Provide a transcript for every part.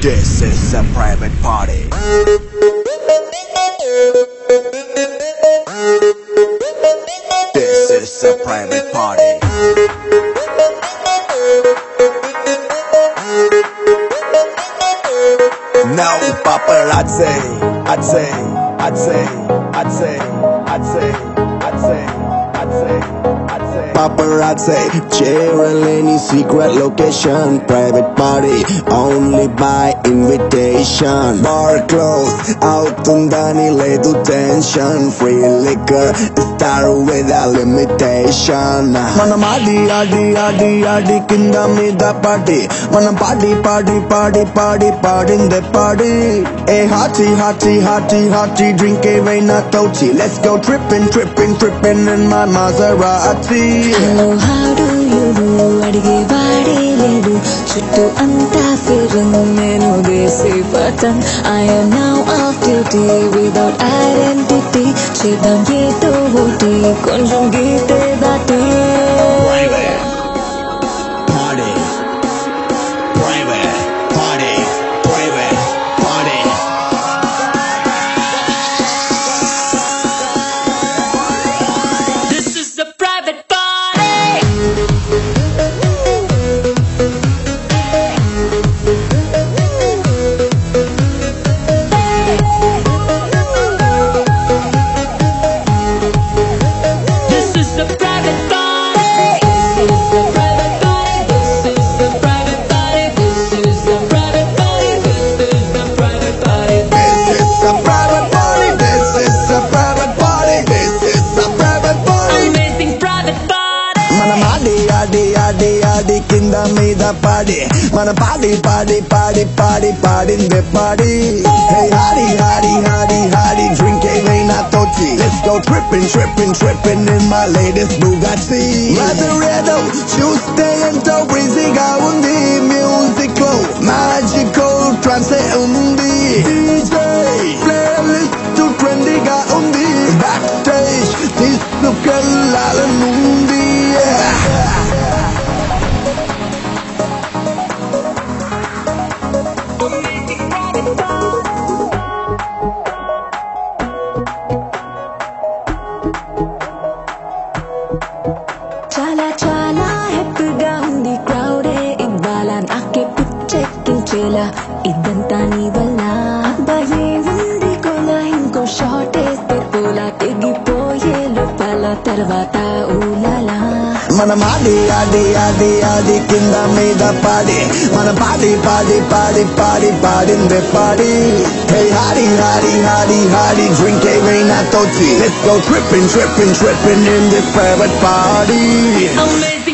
This is a private party. This is a private party. No paparazzi. I'd say, I'd say, I'd say, I'd say, I'd say, I'd say paparazzi. Cheryl any secret location Private party only by invitation. Bar closed, out undani little tension. Free liquor, star without limitation. Manam adi adi adi adi kinda the party. Manam party party party party party in the party. Hey hoti, hoti, hoti, hotty drink a vein a Let's go trippin' trippin' trippin' in my Maserati. Hello హాడు యుడు అడిగే వాడే లేడు చుట్టూ అంతా ఫిరంగ్ నేను దేశీ పతన్ I'm now off duty without identity చేద్దాం ఏదో పాడి కింద మీద పాడి. మన పాడి పాడి పాడి పాడి పాడిందే పాడి హాడి హాడి హాడి హాడి డ్రింక్ ఏమైనా తోచి. Let's go tripping tripping tripping in my latest Bugatti మదరేదో చూస్తే ఎంతో బ్రీజీగా ఉంది. మ్యూజిక్లో మ్యాజికల్ ట్రాన్సే ఉంది. డీజే వల్ల ఇద్దంతా నీ వల్ల అబ్బాయే ఉంది కొల ఇంకో షార్ట్ వేస్తే పోలా తెగిపోయే లోపల తర్వాత ఊలలా మనం ఆది ఆది ఆది ఆది కింద మీద పాడి మన పాడి పాడి పాడి పాడి పాడిందే పాడి Hey, howdy, howdy, howdy, howdy, drink a rain at Let's go trippin', trippin', trippin' in this private party.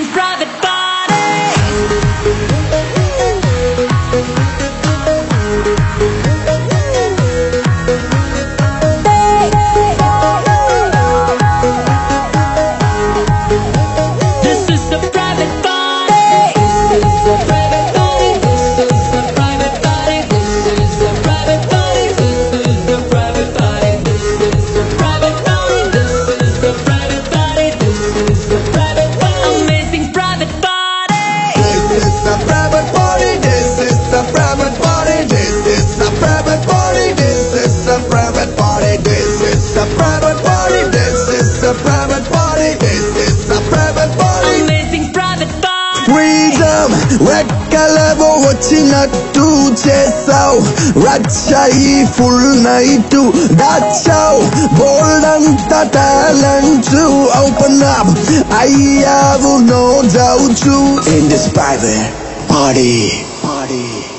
రెక్కలవో వచ్చినట్టు చేసావు రచ్చాయి ఫుల్ నైట్ దాచావు. బోల్డంత టాలెంట్ ఓపెన్ అప్ అయ్యావు no doubt in this private party party